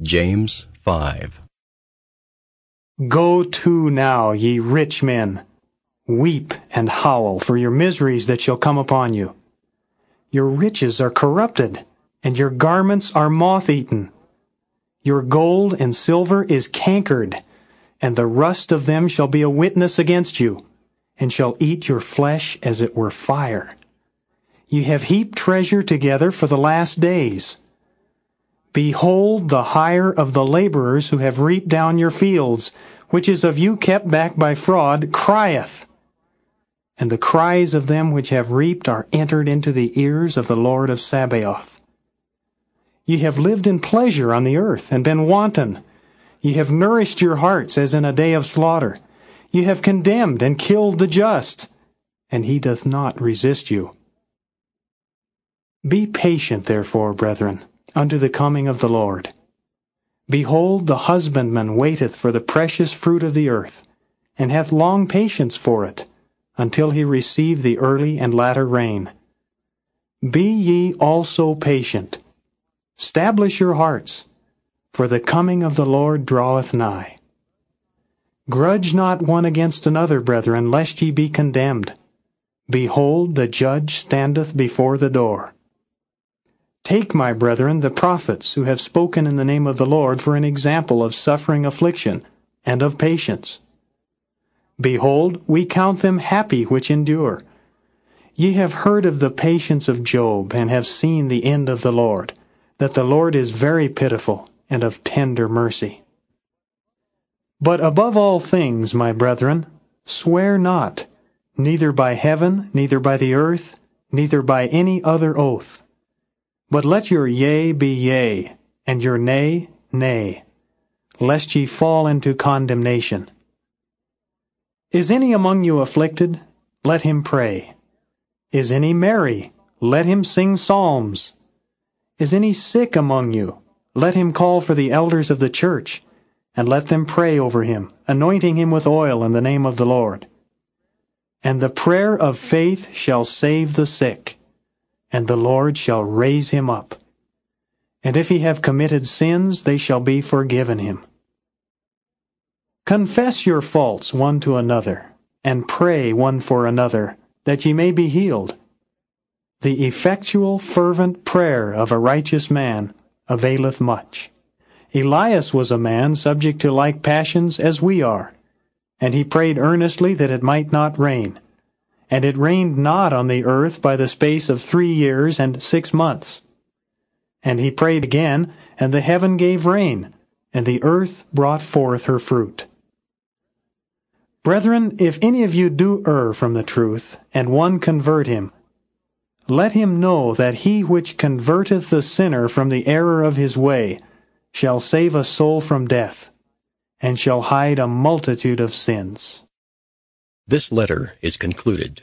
James 5 Go to now, ye rich men. Weep and howl for your miseries that shall come upon you. Your riches are corrupted, and your garments are moth-eaten. Your gold and silver is cankered, and the rust of them shall be a witness against you, and shall eat your flesh as it were fire. You have heaped treasure together for the last days. Behold, the hire of the laborers who have reaped down your fields, which is of you kept back by fraud, crieth. And the cries of them which have reaped are entered into the ears of the Lord of Sabaoth. Ye have lived in pleasure on the earth, and been wanton. Ye have nourished your hearts as in a day of slaughter. Ye have condemned and killed the just, and he doth not resist you. Be patient, therefore, brethren unto the coming of the Lord. Behold, the husbandman waiteth for the precious fruit of the earth, and hath long patience for it, until he receive the early and latter rain. Be ye also patient. Stablish your hearts, for the coming of the Lord draweth nigh. Grudge not one against another, brethren, lest ye be condemned. Behold, the judge standeth before the door. Take, my brethren, the prophets who have spoken in the name of the Lord for an example of suffering affliction and of patience. Behold, we count them happy which endure. Ye have heard of the patience of Job, and have seen the end of the Lord, that the Lord is very pitiful and of tender mercy. But above all things, my brethren, swear not, neither by heaven, neither by the earth, neither by any other oath but let your yea be yea, and your nay, nay, lest ye fall into condemnation. Is any among you afflicted? Let him pray. Is any merry? Let him sing psalms. Is any sick among you? Let him call for the elders of the church, and let them pray over him, anointing him with oil in the name of the Lord. And the prayer of faith shall save the sick and the Lord shall raise him up. And if he have committed sins, they shall be forgiven him. Confess your faults one to another, and pray one for another, that ye may be healed. The effectual fervent prayer of a righteous man availeth much. Elias was a man subject to like passions as we are, and he prayed earnestly that it might not rain. And it rained not on the earth by the space of three years and six months. And he prayed again, and the heaven gave rain, and the earth brought forth her fruit. Brethren, if any of you do err from the truth, and one convert him, let him know that he which converteth the sinner from the error of his way shall save a soul from death, and shall hide a multitude of sins. This letter is concluded.